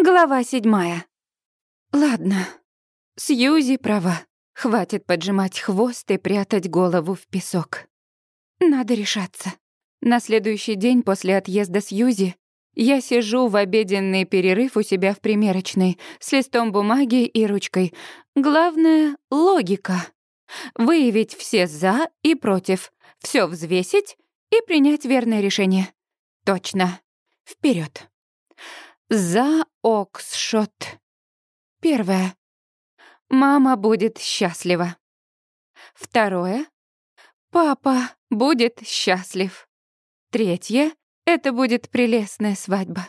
Глава седьмая. Ладно, Сьюзи права. Хватит поджимать хвост и прятать голову в песок. Надо решаться. На следующий день после отъезда Сьюзи я сижу в обеденный перерыв у себя в примерочной с листом бумаги и ручкой. Главное — логика. Выявить все «за» и «против», все взвесить и принять верное решение. Точно. Вперед. За Оксшот. Первое. Мама будет счастлива. Второе. Папа будет счастлив. Третье. Это будет прелестная свадьба.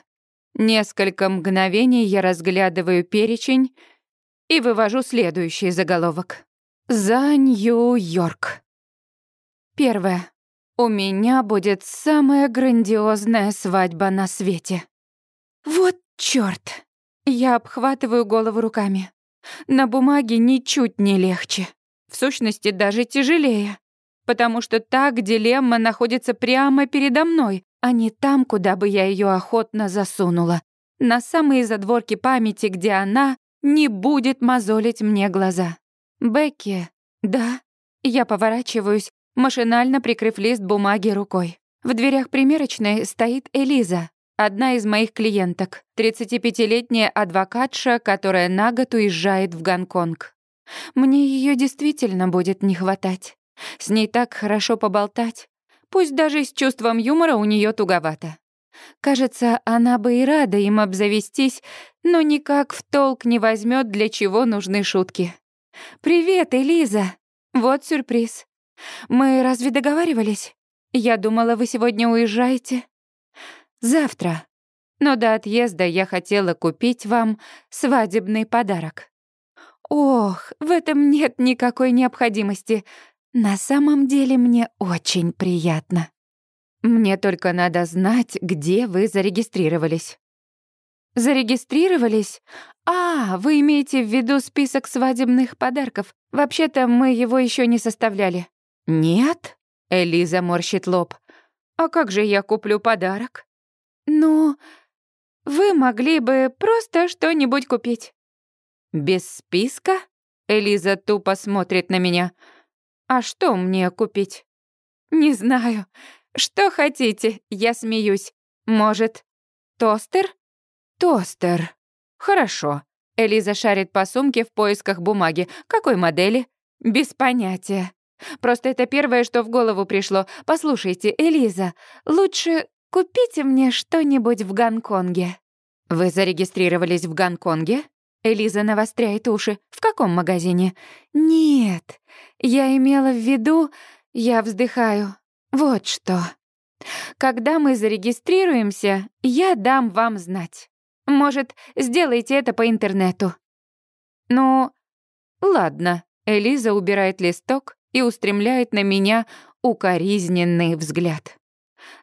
Несколько мгновений я разглядываю перечень и вывожу следующий заголовок. За Нью-Йорк. Первое. У меня будет самая грандиозная свадьба на свете. Вот чёрт! Я обхватываю голову руками. На бумаге ничуть не легче. В сущности, даже тяжелее. Потому что так дилемма находится прямо передо мной, а не там, куда бы я ее охотно засунула. На самые задворки памяти, где она не будет мозолить мне глаза. Бекки, да. Я поворачиваюсь, машинально прикрыв лист бумаги рукой. В дверях примерочной стоит Элиза, Одна из моих клиенток, 35-летняя адвокатша, которая на год уезжает в Гонконг. Мне ее действительно будет не хватать. С ней так хорошо поболтать. Пусть даже с чувством юмора у нее туговато. Кажется, она бы и рада им обзавестись, но никак в толк не возьмет, для чего нужны шутки. «Привет, Элиза! Вот сюрприз. Мы разве договаривались? Я думала, вы сегодня уезжаете». Завтра. Но до отъезда я хотела купить вам свадебный подарок. Ох, в этом нет никакой необходимости. На самом деле мне очень приятно. Мне только надо знать, где вы зарегистрировались. Зарегистрировались? А, вы имеете в виду список свадебных подарков. Вообще-то мы его еще не составляли. Нет? Элиза морщит лоб. А как же я куплю подарок? «Ну, вы могли бы просто что-нибудь купить». «Без списка?» Элиза тупо смотрит на меня. «А что мне купить?» «Не знаю. Что хотите?» Я смеюсь. «Может, тостер?» «Тостер. Хорошо». Элиза шарит по сумке в поисках бумаги. «Какой модели?» «Без понятия. Просто это первое, что в голову пришло. Послушайте, Элиза, лучше Купите мне что-нибудь в Гонконге». «Вы зарегистрировались в Гонконге?» Элиза навостряет уши. «В каком магазине?» «Нет, я имела в виду...» Я вздыхаю. «Вот что. Когда мы зарегистрируемся, я дам вам знать. Может, сделайте это по интернету». «Ну, ладно». Элиза убирает листок и устремляет на меня укоризненный взгляд.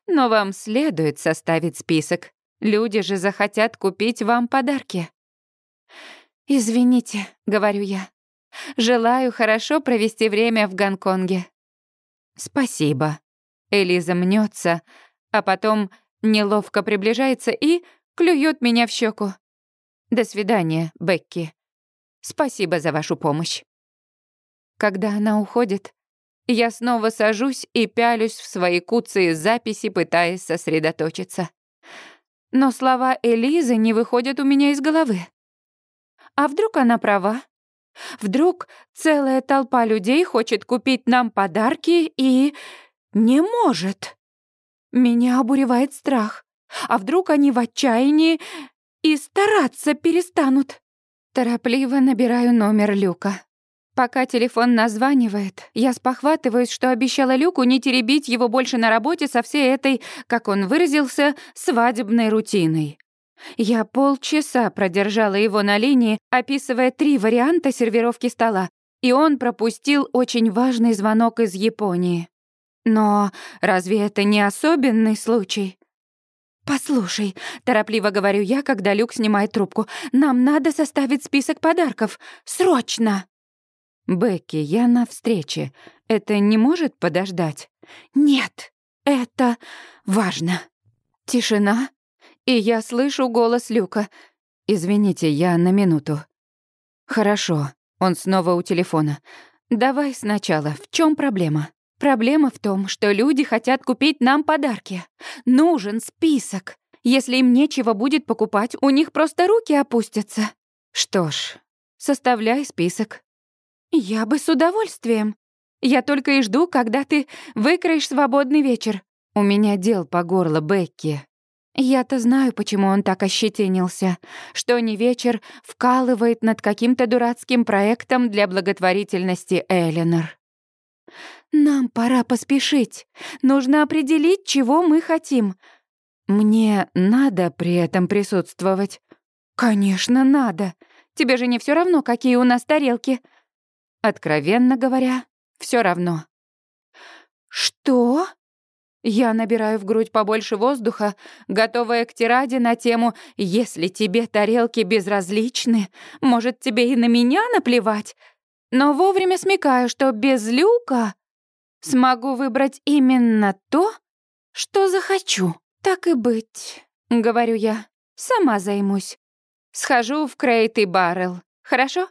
Но вам следует составить список. Люди же захотят купить вам подарки. «Извините», — говорю я. «Желаю хорошо провести время в Гонконге». «Спасибо». Элиза мнется, а потом неловко приближается и клюет меня в щеку. «До свидания, Бекки. Спасибо за вашу помощь». Когда она уходит, я снова сажусь и пялюсь в свои куцые записи, пытаясь сосредоточиться. Но слова Элизы не выходят у меня из головы. А вдруг она права? Вдруг целая толпа людей хочет купить нам подарки и... не может. Меня обуревает страх. А вдруг они в отчаянии и стараться перестанут? Торопливо набираю номер Люка. Пока телефон названивает, я спохватываюсь, что обещала Люку не теребить его больше на работе со всей этой, как он выразился, свадебной рутиной. Я полчаса продержала его на линии, описывая три варианта сервировки стола, и он пропустил очень важный звонок из Японии. Но разве это не особенный случай? «Послушай», — торопливо говорю я, когда Люк снимает трубку, «нам надо составить список подарков. Срочно!» «Бекки, я на встрече. Это не может подождать?» «Нет, это важно». Тишина, и я слышу голос Люка. извините, я на минуту». «Хорошо». Он снова у телефона. «Давай сначала. В чем проблема?» «Проблема в том, что люди хотят купить нам подарки. Нужен список. Если им нечего будет покупать, у них просто руки опустятся. Что ж, составляй список». «Я бы с удовольствием. Я только и жду, когда ты выкроешь свободный вечер. У меня дел по горло, Бекки. Я-то знаю, почему он так ощетинился, что не вечер вкалывает над каким-то дурацким проектом для благотворительности Эленор. Нам пора поспешить. Нужно определить, чего мы хотим. Мне надо при этом присутствовать. Конечно, надо. Тебе же не все равно, какие у нас тарелки. Откровенно говоря, все равно. Что? Я набираю в грудь побольше воздуха, готовая к тираде на тему «Если тебе тарелки безразличны, может, тебе и на меня наплевать?» Но вовремя смекаю, что без люка смогу выбрать именно то, что захочу. Так и быть, говорю я, сама займусь. Схожу в Крейт и Баррел, хорошо?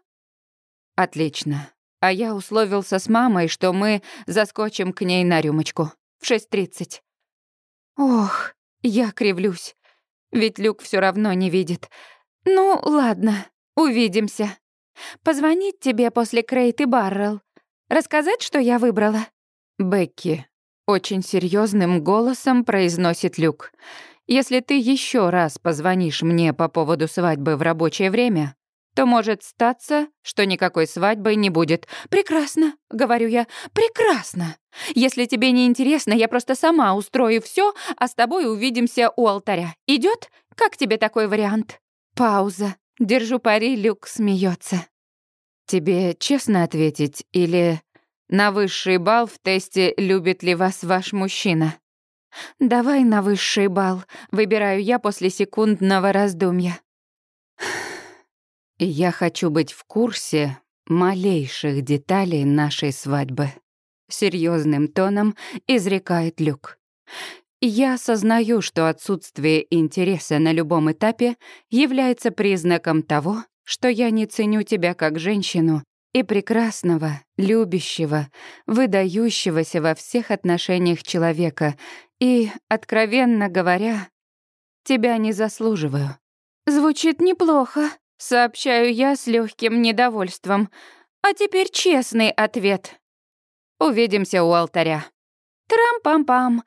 Отлично. А я условился с мамой, что мы заскочим к ней на рюмочку в 6.30. Ох, я кривлюсь, ведь Люк все равно не видит. Ну, ладно, увидимся. Позвонить тебе после Крейт и Баррел. Рассказать, что я выбрала? Бекки, очень серьезным голосом произносит Люк. Если ты еще раз позвонишь мне по поводу свадьбы в рабочее время, то может статься, что никакой свадьбы не будет. Прекрасно, говорю я, прекрасно. Если тебе не интересно, я просто сама устрою все, а с тобой увидимся у алтаря. Идет? Как тебе такой вариант? Пауза. Держу пари, Люк смеется. Тебе честно ответить или на высший бал в тесте любит ли вас ваш мужчина? Давай на высший бал, выбираю я после секундного раздумья. Я хочу быть в курсе малейших деталей нашей свадьбы. Серьезным тоном изрекает Люк. Я осознаю, что отсутствие интереса на любом этапе является признаком того, что я не ценю тебя как женщину и прекрасного, любящего, выдающегося во всех отношениях человека, и, откровенно говоря, тебя не заслуживаю. Звучит неплохо, Сообщаю я с легким недовольством. А теперь честный ответ. Увидимся у алтаря. Трам-пам-пам.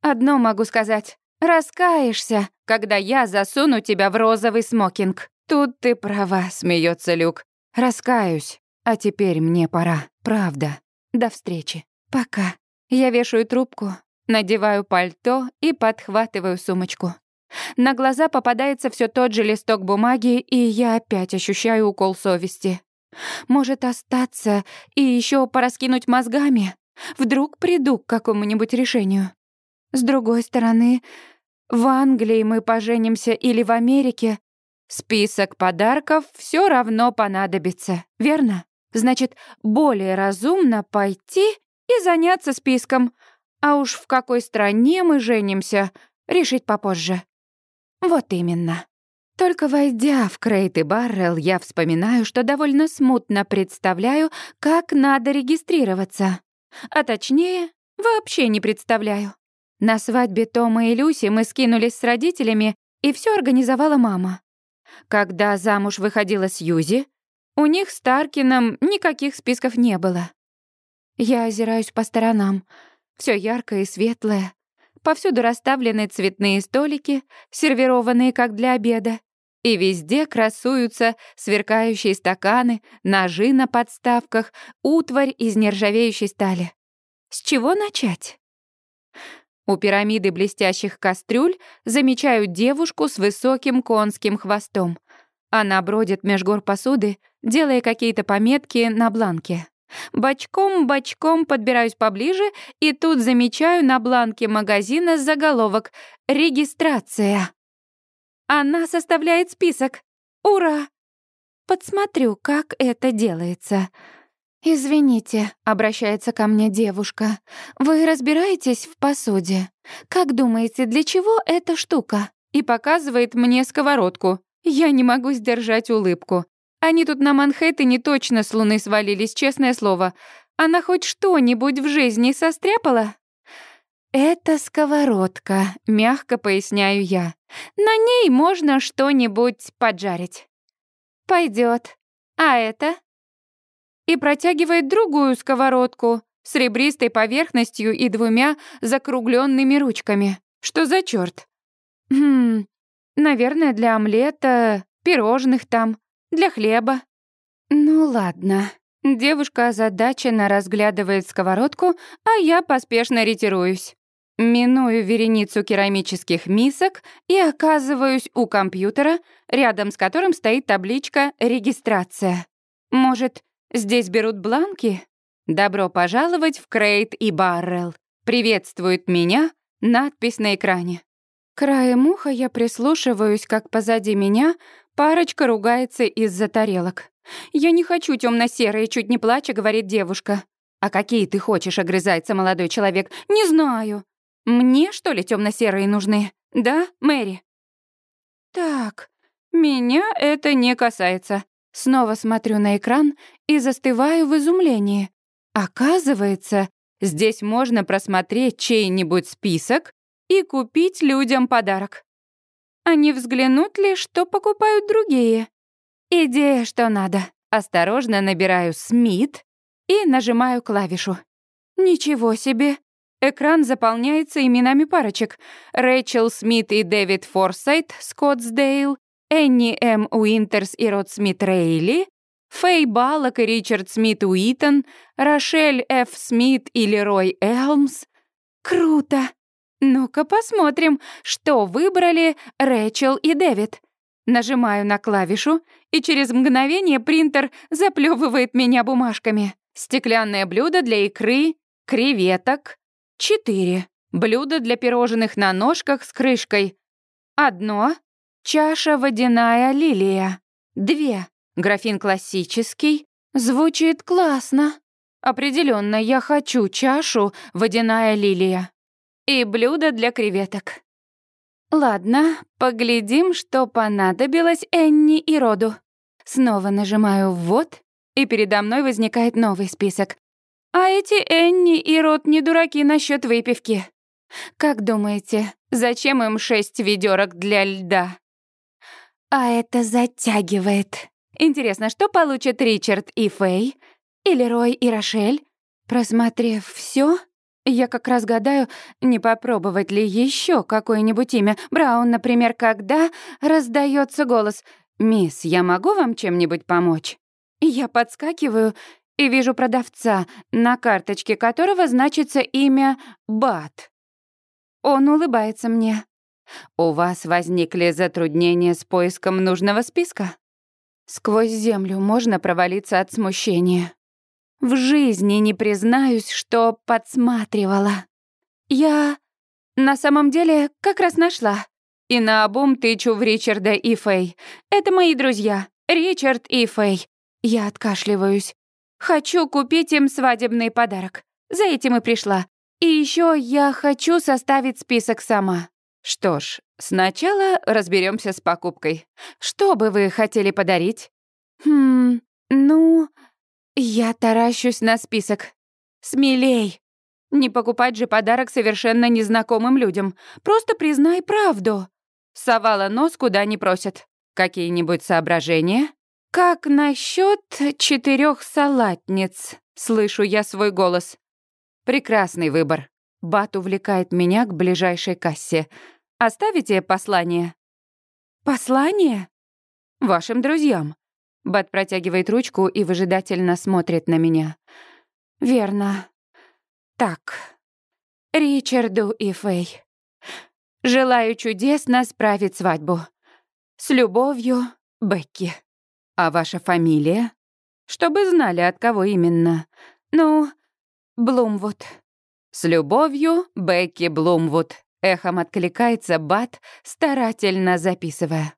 Одно могу сказать. Раскаешься, когда я засуну тебя в розовый смокинг. Тут ты права, смеется Люк. Раскаюсь. А теперь мне пора. Правда. До встречи. Пока. Я вешаю трубку, надеваю пальто и подхватываю сумочку. На глаза попадается все тот же листок бумаги, и я опять ощущаю укол совести. Может остаться и еще пораскинуть мозгами? Вдруг приду к какому-нибудь решению. С другой стороны, в Англии мы поженимся или в Америке, список подарков все равно понадобится, верно? Значит, более разумно пойти и заняться списком, а уж в какой стране мы женимся, решить попозже. Вот именно. Только войдя в Крейт и Баррелл, я вспоминаю, что довольно смутно представляю, как надо регистрироваться. А точнее, вообще не представляю. На свадьбе Тома и Люси мы скинулись с родителями, и все организовала мама. Когда замуж выходила Сьюзи, у них с Таркином никаких списков не было. Я озираюсь по сторонам. Все яркое и светлое. Повсюду расставлены цветные столики, сервированные как для обеда. И везде красуются сверкающие стаканы, ножи на подставках, утварь из нержавеющей стали. С чего начать? У пирамиды блестящих кастрюль замечаю девушку с высоким конским хвостом. Она бродит меж гор посуды, делая какие-то пометки на бланке. Бочком-бочком подбираюсь поближе и тут замечаю на бланке магазина заголовок «Регистрация». Она составляет список. Ура! Подсмотрю, как это делается. «Извините», — обращается ко мне девушка, «вы разбираетесь в посуде? Как думаете, для чего эта штука?» И показывает мне сковородку. Я не могу сдержать улыбку. Они тут на Манхэттене точно с луны свалились, честное слово. Она хоть что-нибудь в жизни состряпала? «Это сковородка», — мягко поясняю я. «На ней можно что-нибудь поджарить». Пойдет. А это?» И протягивает другую сковородку с ребристой поверхностью и двумя закругленными ручками. Что за черт? Хм, наверное, для омлета, пирожных там, для хлеба. Ну ладно. Девушка озадаченно разглядывает сковородку, а я поспешно ретируюсь. Миную вереницу керамических мисок и оказываюсь у компьютера, рядом с которым стоит табличка «Регистрация». Может, здесь берут бланки? «Добро пожаловать в Крейт и Баррел». Приветствует меня надпись на экране. Краем уха я прислушиваюсь, как позади меня парочка ругается из-за тарелок. «Я не хочу темно серые чуть не плача», — говорит девушка. «А какие ты хочешь?» — огрызается молодой человек. «Не знаю. Мне, что ли, темно серые нужны? Да, Мэри?» «Так, меня это не касается». Снова смотрю на экран и застываю в изумлении. Оказывается, здесь можно просмотреть чей-нибудь список и купить людям подарок. А не взглянут ли, что покупают другие? Идея, что надо. Осторожно набираю «Смит» и нажимаю клавишу. Ничего себе! Экран заполняется именами парочек. Рэйчел Смит и Дэвид Форсайт, Скоттсдейл, Энни М. Уинтерс и Род Смит Рейли, Фэй Баллок и Ричард Смит Уитон, Рошель Ф. Смит и Лерой Элмс. Круто! Ну-ка посмотрим, что выбрали Рэйчел и Дэвид. Нажимаю на клавишу, и через мгновение принтер заплевывает меня бумажками. Стеклянное блюдо для икры, креветок, Четыре. Блюдо для пирожных на ножках с крышкой. Одно. Чаша водяная лилия. Две. Графин классический. Звучит классно. Определенно, я хочу чашу водяная лилия. И блюдо для креветок. Ладно, поглядим, что понадобилось Энни и Роду. Снова нажимаю «ввод», и передо мной возникает новый список. А эти Энни и Рот не дураки насчет выпивки. Как думаете, зачем им шесть ведерок для льда? А это затягивает. Интересно, что получат Ричард и Фэй? Или Рой и Рошель? Просмотрев все, я как раз гадаю, не попробовать ли еще какое-нибудь имя. Браун, например, когда раздается голос «Мисс, я могу вам чем-нибудь помочь?» Я подскакиваю и вижу продавца, на карточке которого значится имя Бат. Он улыбается мне. «У вас возникли затруднения с поиском нужного списка?» Сквозь землю можно провалиться от смущения. В жизни не признаюсь, что подсматривала. Я на самом деле как раз нашла. И наобум тычу в Ричарда и Фэй. Это мои друзья, Ричард и Фэй. Я откашливаюсь. Хочу купить им свадебный подарок. За этим и пришла. И еще я хочу составить список сама. Что ж, сначала разберемся с покупкой. Что бы вы хотели подарить? Хм, ну, я таращусь на список. Смелей. Не покупать же подарок совершенно незнакомым людям. Просто признай правду. Совала нос куда не просят. Какие-нибудь соображения? «Как насчет четырех салатниц?» — слышу я свой голос. «Прекрасный выбор. Бат увлекает меня к ближайшей кассе. Оставите послание?» «Послание?» «Вашим друзьям». Бат протягивает ручку и выжидательно смотрит на меня. «Верно. Так. Ричарду и Фэй. Желаю чудесно справить свадьбу. С любовью, Бекки». А ваша фамилия? Чтобы знали, от кого именно. Ну, Блумвуд. С любовью, Бекки Блумвуд. Эхом откликается Бат, старательно записывая.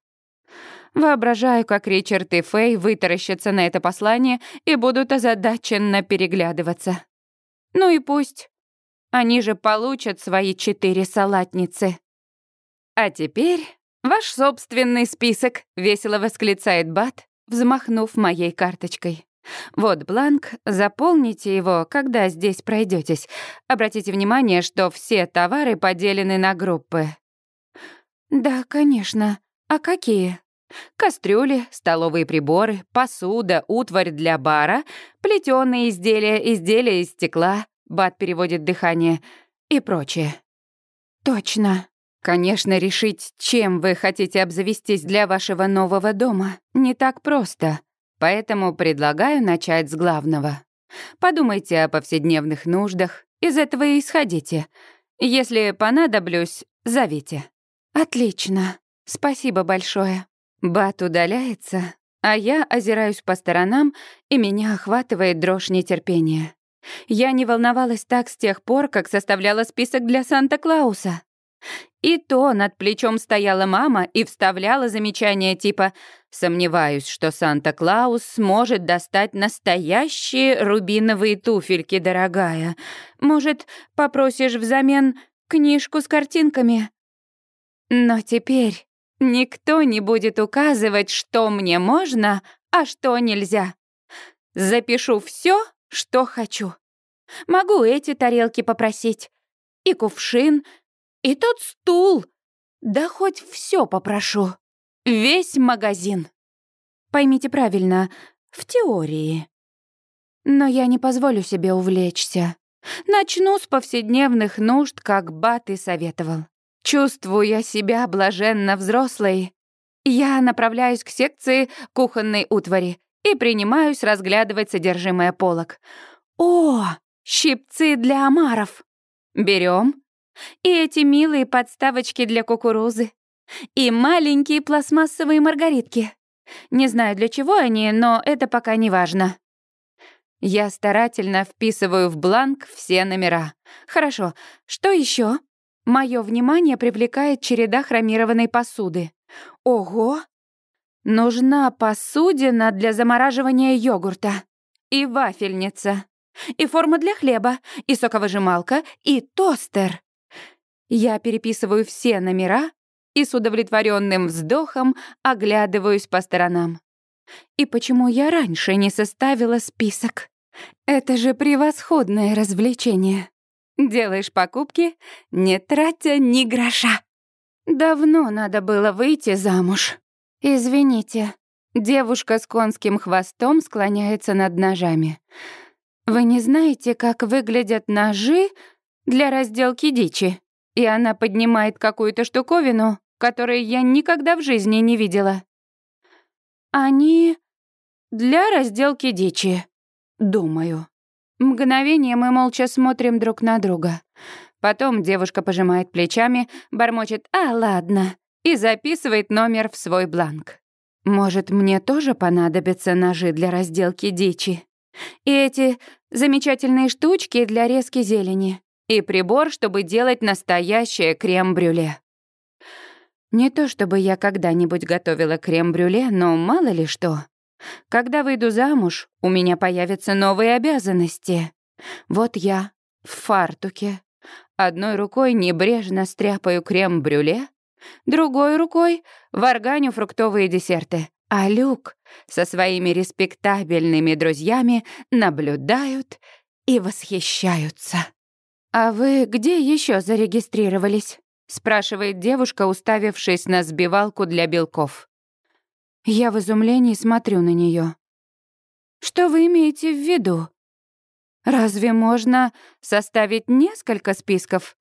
Воображаю, как Ричард и Фэй вытаращатся на это послание и будут озадаченно переглядываться. Ну и пусть. Они же получат свои четыре салатницы. А теперь ваш собственный список», — весело восклицает Бат, взмахнув моей карточкой. Вот бланк, заполните его, когда здесь пройдетесь. Обратите внимание, что все товары поделены на группы. Да, конечно. А какие? Кастрюли, столовые приборы, посуда, утварь для бара, плетёные изделия, изделия из стекла, Бат переводит дыхание, и прочее. Точно. Конечно, решить, чем вы хотите обзавестись для вашего нового дома, не так просто. Поэтому предлагаю начать с главного. Подумайте о повседневных нуждах, из этого и исходите. Если понадоблюсь, зовите. Отлично. Спасибо большое. Бат удаляется, а я озираюсь по сторонам, и меня охватывает дрожь нетерпения. Я не волновалась так с тех пор, как составляла список для Санта-Клауса. И то над плечом стояла мама и вставляла замечания типа «Сомневаюсь, что Санта-Клаус сможет достать настоящие рубиновые туфельки, дорогая. Может, попросишь взамен книжку с картинками?» Но теперь никто не будет указывать, что мне можно, а что нельзя. Запишу все, что хочу. Могу эти тарелки попросить, и кувшин, и тот стул. Да хоть все попрошу. Весь магазин. Поймите правильно, в теории. Но я не позволю себе увлечься. Начну с повседневных нужд, как Бат и советовал. Чувствуя себя блаженно взрослой, я направляюсь к секции кухонной утвари и принимаюсь разглядывать содержимое полок. О, щипцы для омаров. Берем и эти милые подставочки для кукурузы. И маленькие пластмассовые маргаритки. Не знаю, для чего они, но это пока не важно. Я старательно вписываю в бланк все номера. Хорошо, что еще? Мое внимание привлекает череда хромированной посуды. Ого! Нужна посудина для замораживания йогурта. И вафельница. И форма для хлеба. И соковыжималка. И тостер. Я переписываю все номера и с удовлетворенным вздохом оглядываюсь по сторонам. И почему я раньше не составила список? Это же превосходное развлечение. Делаешь покупки, не тратя ни гроша. Давно надо было выйти замуж. Извините. Девушка с конским хвостом склоняется над ножами. Вы не знаете, как выглядят ножи для разделки дичи? и она поднимает какую-то штуковину, которую я никогда в жизни не видела. Они для разделки дичи, думаю. Мгновение мы молча смотрим друг на друга. Потом девушка пожимает плечами, бормочет «А, ладно», и записывает номер в свой бланк. Может, мне тоже понадобятся ножи для разделки дичи? И эти замечательные штучки для резки зелени и прибор, чтобы делать настоящее крем-брюле. Не то чтобы я когда-нибудь готовила крем-брюле, но мало ли что. Когда выйду замуж, у меня появятся новые обязанности. Вот я в фартуке. Одной рукой небрежно стряпаю крем-брюле, другой рукой варганю фруктовые десерты. А Люк со своими респектабельными друзьями наблюдают и восхищаются. «А вы где еще зарегистрировались?» — спрашивает девушка, уставившись на сбивалку для белков. Я в изумлении смотрю на нее. «Что вы имеете в виду? Разве можно составить несколько списков?»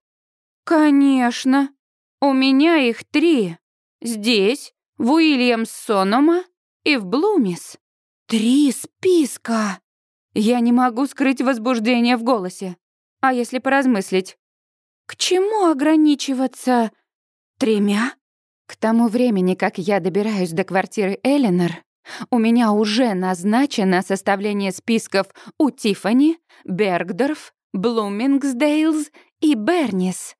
«Конечно. У меня их три. Здесь, в Уильямс-Сонома и в Блумис. Три списка!» Я не могу скрыть возбуждение в голосе. А если поразмыслить? К чему ограничиваться тремя? К тому времени, как я добираюсь до квартиры Эленор, у меня уже назначено составление списков у Тиффани, Бергдорф, Блумингсдейлз и Бернис.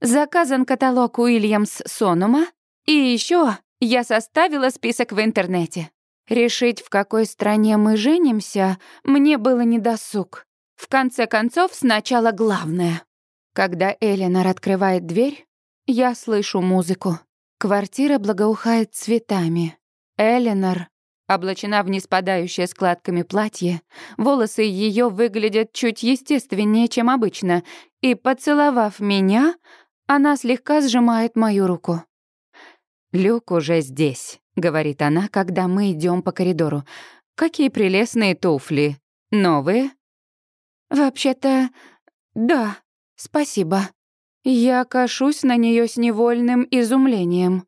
Заказан каталог Уильямс Сонума, и еще я составила список в интернете. Решить, в какой стране мы женимся, мне было недосуг. В конце концов, сначала главное. Когда Эленор открывает дверь, я слышу музыку. Квартира благоухает цветами. Эленор облачена в неспадающее складками платье, волосы ее выглядят чуть естественнее, чем обычно, и, поцеловав меня, она слегка сжимает мою руку. «Люк уже здесь», — говорит она, когда мы идем по коридору. «Какие прелестные туфли. Новые?» «Вообще-то, да, спасибо». Я кашусь на нее с невольным изумлением.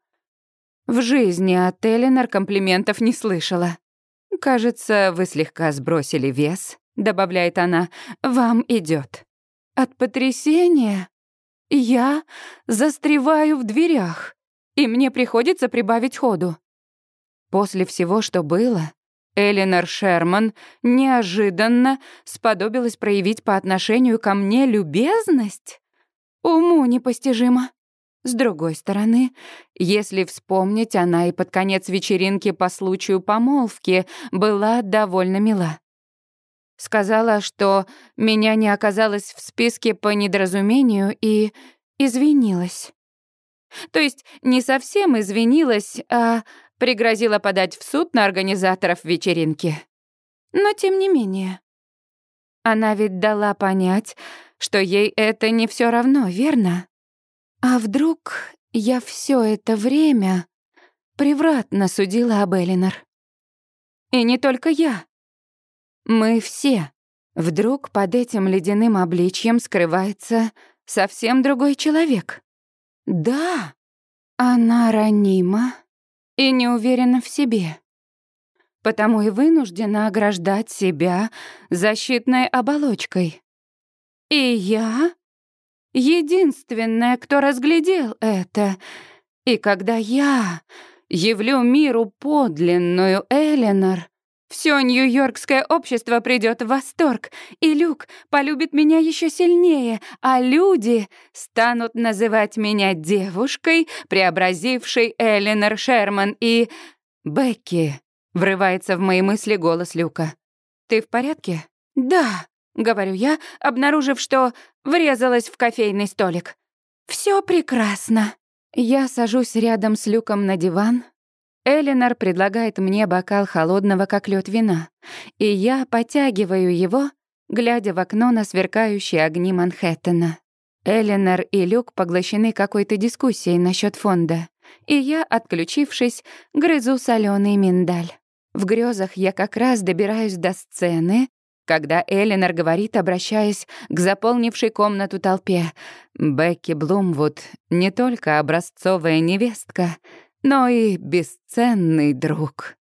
В жизни от Эленор комплиментов не слышала. «Кажется, вы слегка сбросили вес», — добавляет она. «Вам идет. От потрясения я застреваю в дверях, и мне приходится прибавить ходу. После всего, что было, Эленор Шерман неожиданно сподобилась проявить по отношению ко мне любезность? Уму непостижимо. С другой стороны, если вспомнить, она и под конец вечеринки по случаю помолвки была довольно мила. Сказала, что меня не оказалось в списке по недоразумению и извинилась. То есть не совсем извинилась, а пригрозила подать в суд на организаторов вечеринки. Но тем не менее. Она ведь дала понять, что ей это не все равно, верно? А вдруг я все это время превратно судила об Элинор? И не только я. Мы все. Вдруг под этим ледяным обличьем скрывается совсем другой человек. Да, она ранима и не уверена в себе. Потому и вынуждена ограждать себя защитной оболочкой. И я единственная, кто разглядел это. И когда я явлю миру подлинную Эленор, все нью-йоркское общество придет в восторг, и Люк полюбит меня еще сильнее, а люди станут называть меня девушкой, преобразившей Эленор Шерман и... Бекки, врывается в мои мысли голос Люка. Ты в порядке? Да, — говорю я, обнаружив, что врезалась в кофейный столик. Все прекрасно». Я сажусь рядом с Люком на диван. Элинор предлагает мне бокал холодного, как лед вина, и я потягиваю его, глядя в окно на сверкающие огни Манхэттена. Элинор и Люк поглощены какой-то дискуссией насчет фонда, и я, отключившись, грызу соленый миндаль. В грезах я как раз добираюсь до сцены, когда Эленор говорит, обращаясь к заполнившей комнату толпе, «Бекки Блумвуд не только образцовая невестка, но и бесценный друг».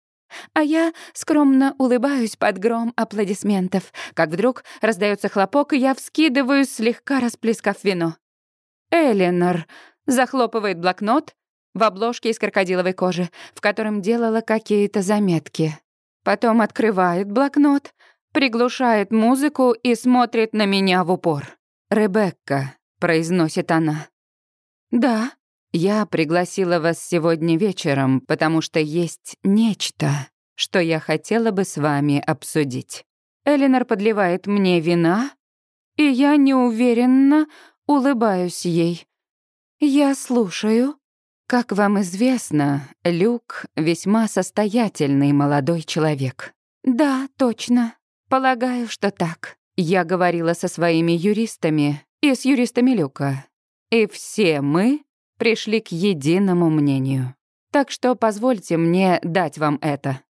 А я скромно улыбаюсь под гром аплодисментов, как вдруг раздается хлопок, и я вскидываюсь, слегка расплескав вино. Эленор захлопывает блокнот в обложке из крокодиловой кожи, в котором делала какие-то заметки. Потом открывает блокнот, приглушает музыку и смотрит на меня в упор. «Ребекка», — произносит она. «Да, я пригласила вас сегодня вечером, потому что есть нечто, что я хотела бы с вами обсудить». Элинор подливает мне вина, и я неуверенно улыбаюсь ей. «Я слушаю». Как вам известно, Люк — весьма состоятельный молодой человек. «Да, точно. Полагаю, что так. Я говорила со своими юристами и с юристами Люка. И все мы пришли к единому мнению. Так что позвольте мне дать вам это.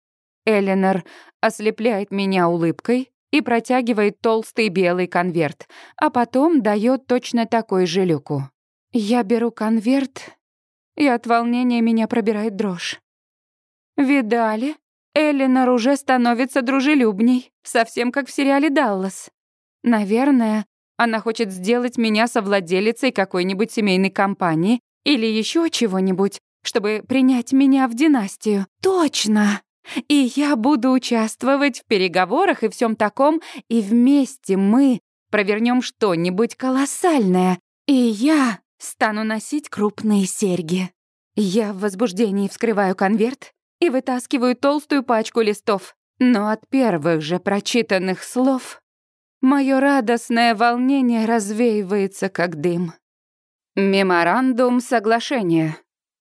Эленор ослепляет меня улыбкой и протягивает толстый белый конверт, а потом дает точно такой же Люку. Я беру конверт, и от волнения меня пробирает дрожь. «Видали?» Эллинор уже становится дружелюбней, совсем как в сериале «Даллас». Наверное, она хочет сделать меня совладелицей какой-нибудь семейной компании или еще чего-нибудь, чтобы принять меня в династию. Точно! И я буду участвовать в переговорах и всем таком, и вместе мы провернем что-нибудь колоссальное, и я стану носить крупные серьги. Я в возбуждении вскрываю конверт и вытаскиваю толстую пачку листов. Но от первых же прочитанных слов мое радостное волнение развеивается как дым. Меморандум соглашения.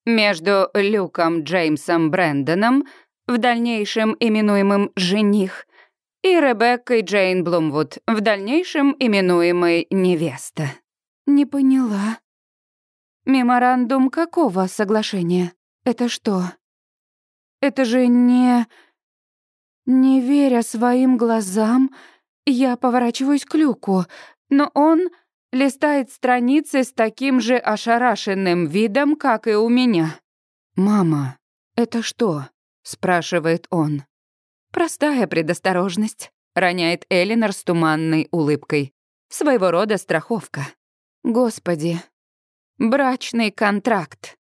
между Люком Джеймсом Брэндоном, в дальнейшем именуемым «жених», и Ребеккой Джейн Блумвуд, в дальнейшем именуемой «невеста». Не поняла. Меморандум какого соглашения? Это что? Это же не... Не веря своим глазам, я поворачиваюсь к Люку, но он листает страницы с таким же ошарашенным видом, как и у меня. «Мама, это что?» — спрашивает он. «Простая предосторожность», — роняет Элинор с туманной улыбкой. «Своего рода страховка». «Господи, брачный контракт.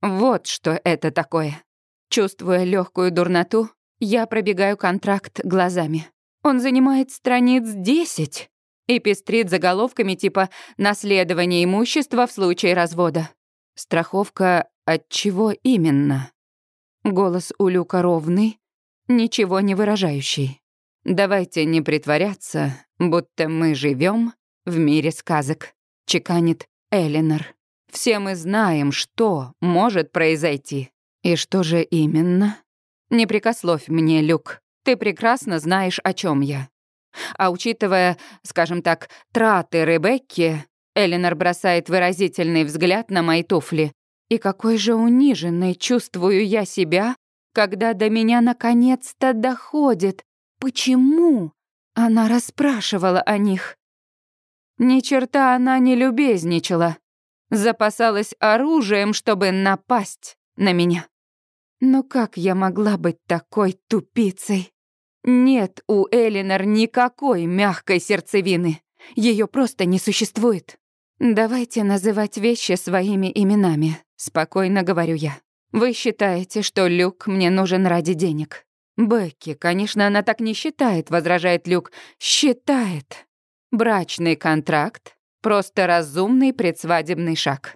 Вот что это такое». Чувствуя легкую дурноту, я пробегаю контракт глазами. Он занимает страниц десять и пестрит заголовками типа «Наследование имущества в случае развода». Страховка от чего именно? Голос у Люка ровный, ничего не выражающий. «Давайте не притворяться, будто мы живем в мире сказок», — чеканит Элинор. «Все мы знаем, что может произойти». «И что же именно?» «Не прикословь мне, Люк. Ты прекрасно знаешь, о чем я». А учитывая, скажем так, траты Ребекки, Элинор бросает выразительный взгляд на мои туфли. И какой же униженной чувствую я себя, когда до меня наконец-то доходит, почему она расспрашивала о них. Ни черта она не любезничала, запасалась оружием, чтобы напасть на меня. Но как я могла быть такой тупицей? Нет у Элинор никакой мягкой сердцевины. Ее просто не существует. Давайте называть вещи своими именами, спокойно говорю я. Вы считаете, что Люк мне нужен ради денег? Бекки, конечно, она так не считает, возражает Люк. Считает. Брачный контракт — просто разумный предсвадебный шаг.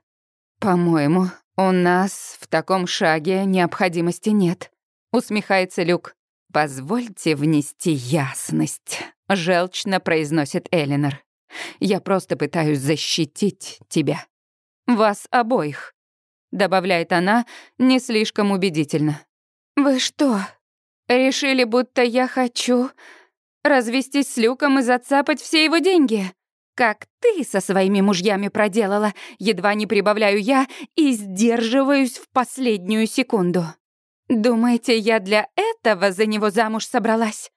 По-моему, «У нас в таком шаге необходимости нет», — усмехается Люк. «Позвольте внести ясность», — желчно произносит Элинор. «Я просто пытаюсь защитить тебя. Вас обоих», — добавляет она не слишком убедительно. «Вы что, решили, будто я хочу развестись с Люком и зацапать все его деньги?» Как ты со своими мужьями проделала, едва не прибавляю я и сдерживаюсь в последнюю секунду. Думаете, я для этого за него замуж собралась?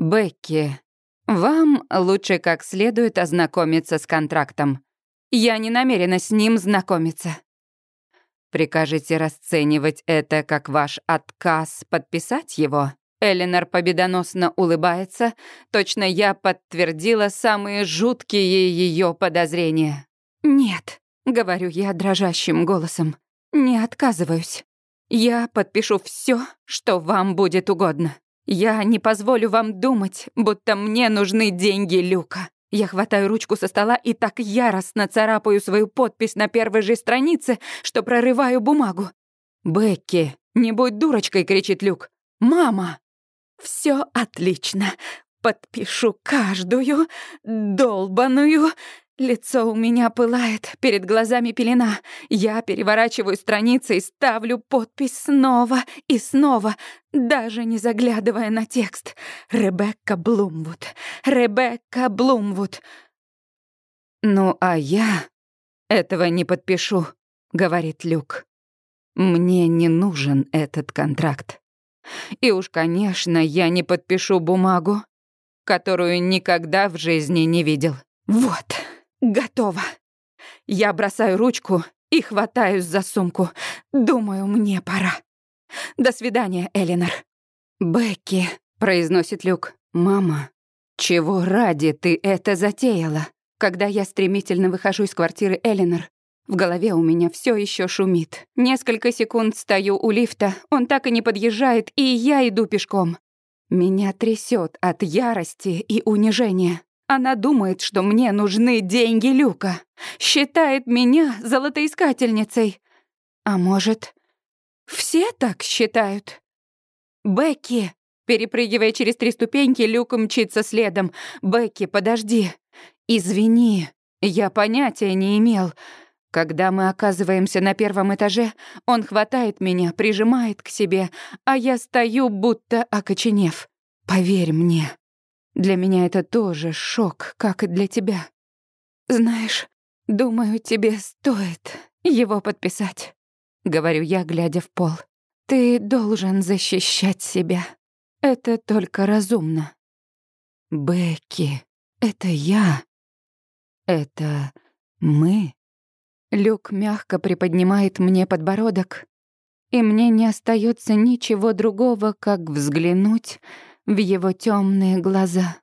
Бекки, вам лучше как следует ознакомиться с контрактом. Я не намерена с ним знакомиться. Прикажете расценивать это как ваш отказ подписать его? Эленор победоносно улыбается. Точно я подтвердила самые жуткие ее подозрения. «Нет», — говорю я дрожащим голосом, — «не отказываюсь. Я подпишу все, что вам будет угодно. Я не позволю вам думать, будто мне нужны деньги Люка. Я хватаю ручку со стола и так яростно царапаю свою подпись на первой же странице, что прорываю бумагу. «Бекки, не будь дурочкой!» — кричит Люк. «Мама!» Все отлично. Подпишу каждую долбаную. Лицо у меня пылает, перед глазами пелена. Я переворачиваю страницы и ставлю подпись снова и снова, даже не заглядывая на текст. Ребекка Блумвуд. Ребекка Блумвуд. «Ну, а я этого не подпишу», — говорит Люк. «Мне не нужен этот контракт». И уж, конечно, я не подпишу бумагу, которую никогда в жизни не видел. Вот, готово. Я бросаю ручку и хватаюсь за сумку. Думаю, мне пора. До свидания, Элинор. Бекки, произносит Люк. Мама, чего ради ты это затеяла? Когда я стремительно выхожу из квартиры Элинор, в голове у меня все еще шумит. Несколько секунд стою у лифта, он так и не подъезжает, и я иду пешком. Меня трясет от ярости и унижения. Она думает, что мне нужны деньги Люка. Считает меня золотоискательницей. А может, все так считают? Бекки, перепрыгивая через три ступеньки, Люк мчится следом. Бекки, подожди. Извини, я понятия не имел. Когда мы оказываемся на первом этаже, он хватает меня, прижимает к себе, а я стою, будто окоченев. Поверь мне, для меня это тоже шок, как и для тебя. Знаешь, думаю, тебе стоит его подписать, говорю я, глядя в пол. Ты должен защищать себя. Это только разумно. Бекки, это я. Это мы. Люк мягко приподнимает мне подбородок, и мне не остается ничего другого, как взглянуть в его темные глаза.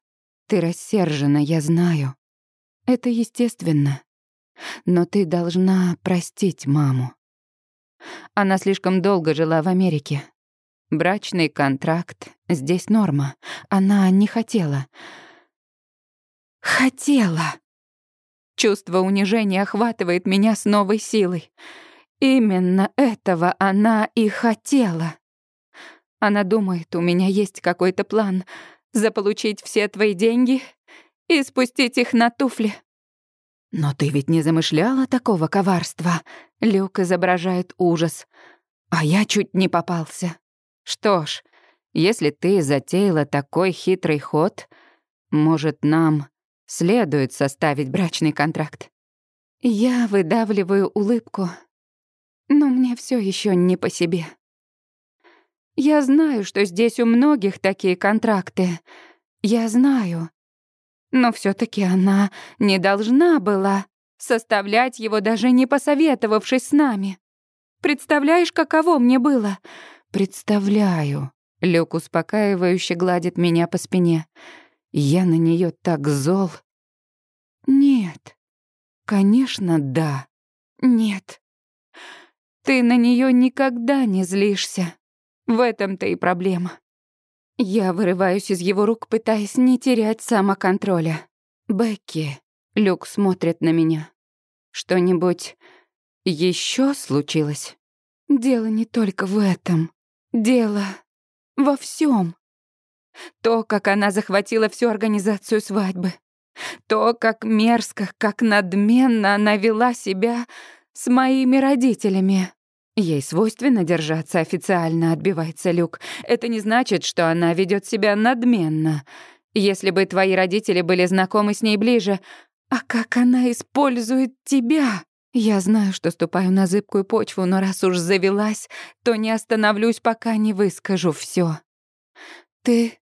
Ты рассержена, я знаю. Это естественно. Но ты должна простить маму. Она слишком долго жила в Америке. Брачный контракт — здесь норма. Она не хотела. Хотела. Чувство унижения охватывает меня с новой силой. Именно этого она и хотела. Она думает, у меня есть какой-то план заполучить все твои деньги и спустить их на туфли. Но ты ведь не замышляла такого коварства. Люк изображает ужас. А я чуть не попался. Что ж, если ты затеяла такой хитрый ход, может, нам следует составить брачный контракт. Я выдавливаю улыбку, но мне все еще не по себе. Я знаю, что здесь у многих такие контракты. Я знаю. Но все таки она не должна была составлять его, даже не посоветовавшись с нами. Представляешь, каково мне было? Представляю. Люк успокаивающе гладит меня по спине. Я на нее так зол. Нет. Конечно, да. Нет. Ты на нее никогда не злишься. В этом-то и проблема. Я вырываюсь из его рук, пытаясь не терять самоконтроля. Бекки, Люк смотрит на меня. Что-нибудь еще случилось? Дело не только в этом. Дело во всем. То, как она захватила всю организацию свадьбы. То, как мерзко, как надменно она вела себя с моими родителями. Ей свойственно держаться официально, отбивается Люк. Это не значит, что она ведет себя надменно. Если бы твои родители были знакомы с ней ближе, а как она использует тебя? Я знаю, что ступаю на зыбкую почву, но раз уж завелась, то не остановлюсь, пока не выскажу все. Ты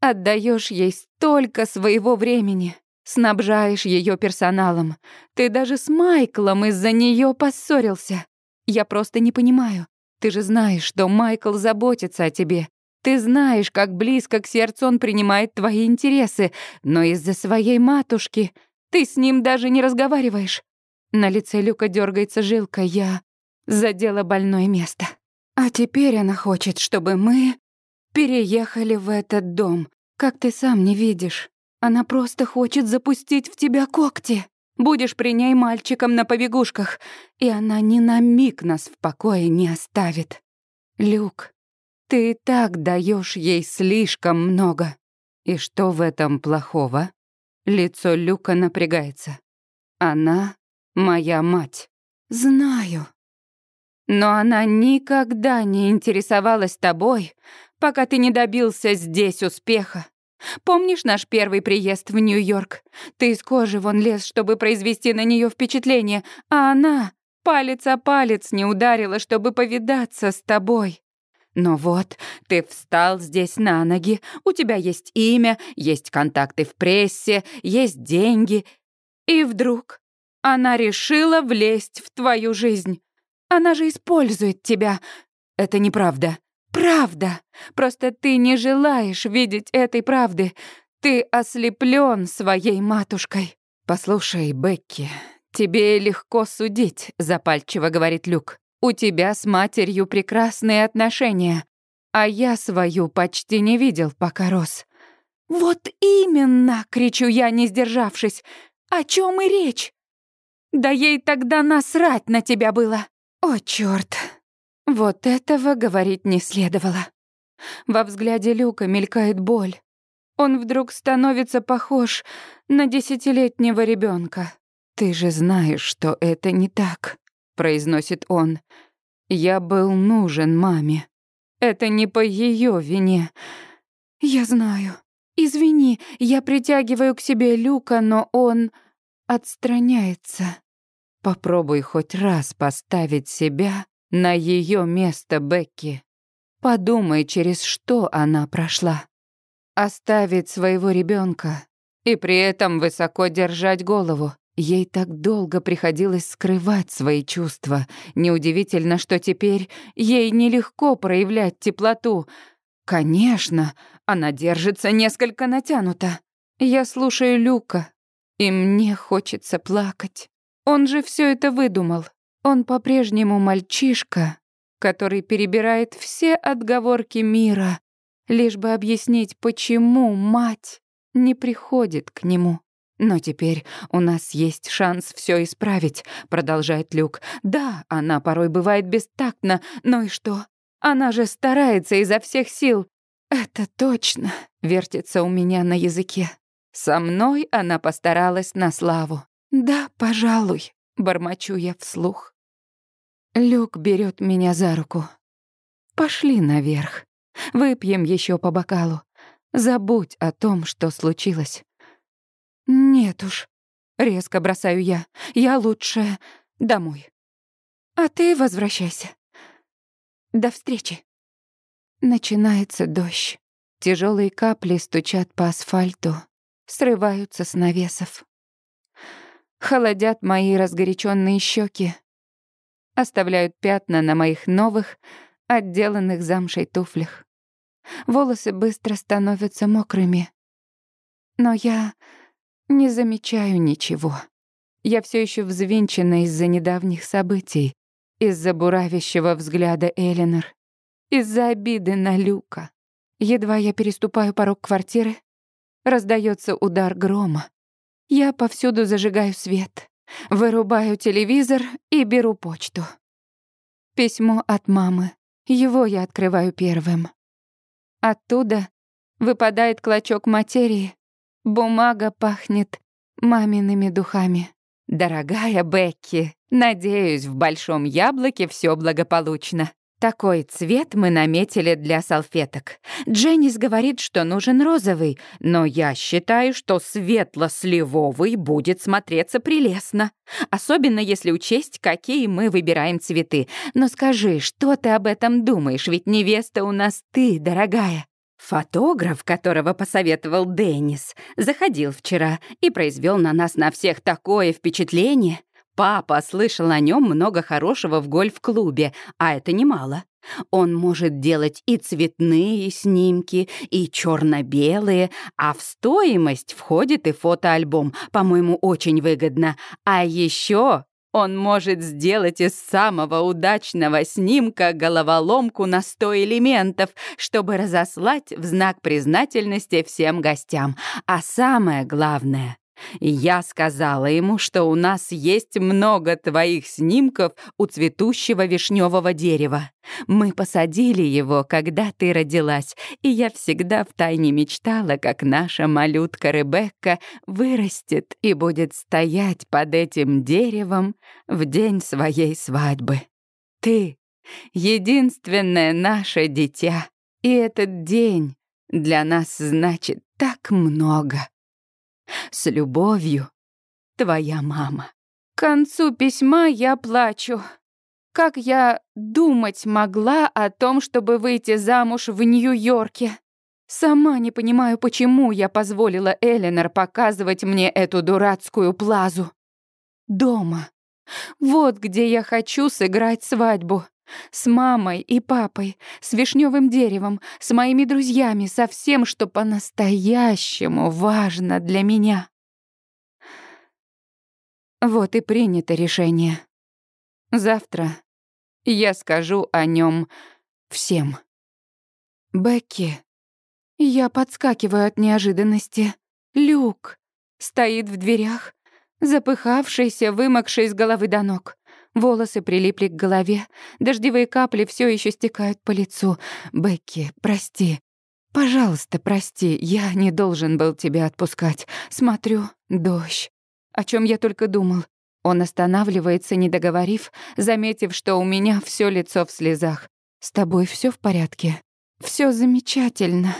отдаешь ей столько своего времени, снабжаешь ее персоналом. Ты даже с Майклом из-за нее поссорился. Я просто не понимаю. Ты же знаешь, что Майкл заботится о тебе. Ты знаешь, как близко к сердцу он принимает твои интересы, но из-за своей матушки ты с ним даже не разговариваешь. На лице Люка дергается жилка, я задела больное место. А теперь она хочет, чтобы мы переехали в этот дом. Как ты сам не видишь, она просто хочет запустить в тебя когти. Будешь при ней мальчиком на побегушках, и она ни на миг нас в покое не оставит. Люк, ты и так даешь ей слишком много. И что в этом плохого? Лицо Люка напрягается. Она моя мать. Знаю. Но она никогда не интересовалась тобой, пока ты не добился здесь успеха. Помнишь наш первый приезд в Нью-Йорк? Ты из кожи вон лез, чтобы произвести на нее впечатление, а она палец о палец не ударила, чтобы повидаться с тобой. Но вот, ты встал здесь на ноги, у тебя есть имя, есть контакты в прессе, есть деньги. И вдруг она решила влезть в твою жизнь. Она же использует тебя. Это неправда. Правда. Просто ты не желаешь видеть этой правды. Ты ослеплен своей матушкой. Послушай, Бекки, тебе легко судить, запальчиво говорит Люк. У тебя с матерью прекрасные отношения, а я свою почти не видел, пока рос. Вот именно, кричу я, не сдержавшись. О чем и речь? Да ей тогда насрать на тебя было. О, чёрт. Вот этого говорить не следовало. Во взгляде Люка мелькает боль. Он вдруг становится похож на десятилетнего ребенка. «Ты же знаешь, что это не так», — произносит он. «Я был нужен маме. Это не по ее вине». «Я знаю. Извини, я притягиваю к себе Люка, но он отстраняется». Попробуй хоть раз поставить себя на ее место Бекки. Подумай, через что она прошла. Оставить своего ребенка и при этом высоко держать голову. Ей так долго приходилось скрывать свои чувства. Неудивительно, что теперь ей нелегко проявлять теплоту. Конечно, она держится несколько натянуто. Я слушаю Люка, и мне хочется плакать. Он же все это выдумал. Он по-прежнему мальчишка, который перебирает все отговорки мира, лишь бы объяснить, почему мать не приходит к нему. «Но теперь у нас есть шанс все исправить», — продолжает Люк. «Да, она порой бывает бестактна, но и что? Она же старается изо всех сил». «Это точно», — вертится у меня на языке. Со мной она постаралась на славу. «Да, пожалуй», — бормочу я вслух. Люк берет меня за руку. Пошли наверх. Выпьем еще по бокалу. Забудь о том, что случилось. Нет уж. Резко бросаю я. Я лучше домой. А ты возвращайся. До встречи. Начинается дождь. Тяжелые капли стучат по асфальту, срываются с навесов. Холодят мои разгоряченные щеки, оставляют пятна на моих новых, отделанных замшей туфлях. Волосы быстро становятся мокрыми. Но я не замечаю ничего. Я все еще взвинчена из-за недавних событий, из-за буравящего взгляда Эленор, из-за обиды на Люка. Едва я переступаю порог квартиры, раздается удар грома. Я повсюду зажигаю свет. Вырубаю телевизор и беру почту. Письмо от мамы. Его я открываю первым. Оттуда выпадает клочок материи. Бумага пахнет мамиными духами. «Дорогая Бекки, надеюсь, в Большом Яблоке все благополучно. Такой цвет мы наметили для салфеток. Дженнис говорит, что нужен розовый, но я считаю, что светло-сливовый будет смотреться прелестно. Особенно если учесть, какие мы выбираем цветы. Но скажи, что ты об этом думаешь, ведь невеста у нас ты, дорогая. Фотограф, которого посоветовал Деннис, заходил вчера и произвел на нас на всех такое впечатление. Папа слышал о нем много хорошего в гольф-клубе, а это немало. Он может делать и цветные снимки, и черно-белые, а в стоимость входит и фотоальбом, по-моему, очень выгодно. А еще он может сделать из самого удачного снимка головоломку на сто элементов, чтобы разослать в знак признательности всем гостям. А самое главное, я сказала ему, что у нас есть много твоих снимков у цветущего вишневого дерева. Мы посадили его, когда ты родилась, и я всегда втайне мечтала, как наша малютка Ребекка вырастет и будет стоять под этим деревом в день своей свадьбы. Ты — единственное наше дитя, и этот день для нас значит так много. С любовью, твоя мама. К концу письма я плачу. Как я думать могла о том, чтобы выйти замуж в Нью-Йорке? Сама не понимаю, почему я позволила Эленор показывать мне эту дурацкую плазу. Дома. Вот где я хочу сыграть свадьбу. С мамой и папой, с вишневым деревом, с моими друзьями, со всем, что по-настоящему важно для меня. Вот и принято решение. Завтра я скажу о нем всем. Бекки. Я подскакиваю от неожиданности. Люк стоит в дверях, запыхавшийся, вымокший с головы до ног. Волосы прилипли к голове, дождевые капли все еще стекают по лицу. «Бекки, прости. Пожалуйста, прости, я не должен был тебя отпускать. Смотрю, дождь. О чем я только думал. Он останавливается, не договорив, заметив, что у меня все лицо в слезах. «С тобой все в порядке?» Все замечательно».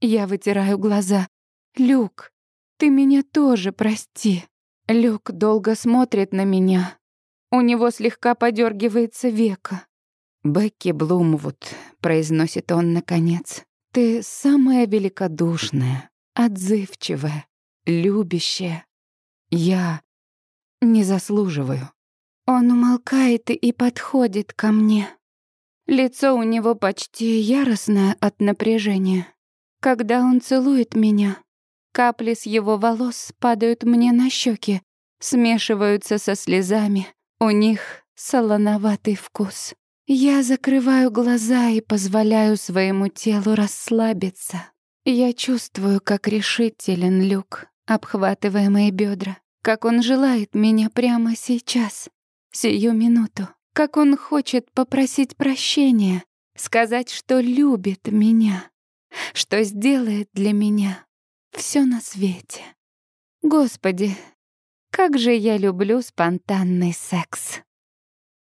Я вытираю глаза. «Люк, ты меня тоже прости». Люк долго смотрит на меня. У него слегка подергивается века. «Бекки Блумвуд», — произносит он наконец, — «ты самая великодушная, отзывчивая, любящая. Я не заслуживаю». Он умолкает и подходит ко мне. Лицо у него почти яростное от напряжения. Когда он целует меня, капли с его волос падают мне на щеки, смешиваются со слезами. У них солоноватый вкус. Я закрываю глаза и позволяю своему телу расслабиться. Я чувствую, как решителен Люк, обхватывая мои бедра, как он желает меня прямо сейчас, сию минуту, как он хочет попросить прощения, сказать, что любит меня, что сделает для меня все на свете. Господи, как же я люблю спонтанный секс.